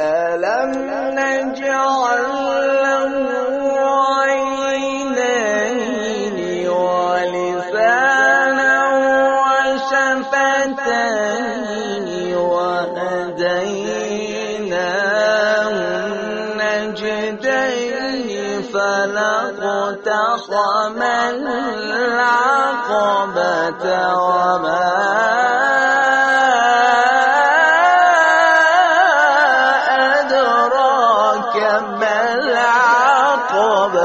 ألم نجعل له عينين ولسانا وشفتين وهديناه النجدين فلاقتحم العقبة وما ما العقبة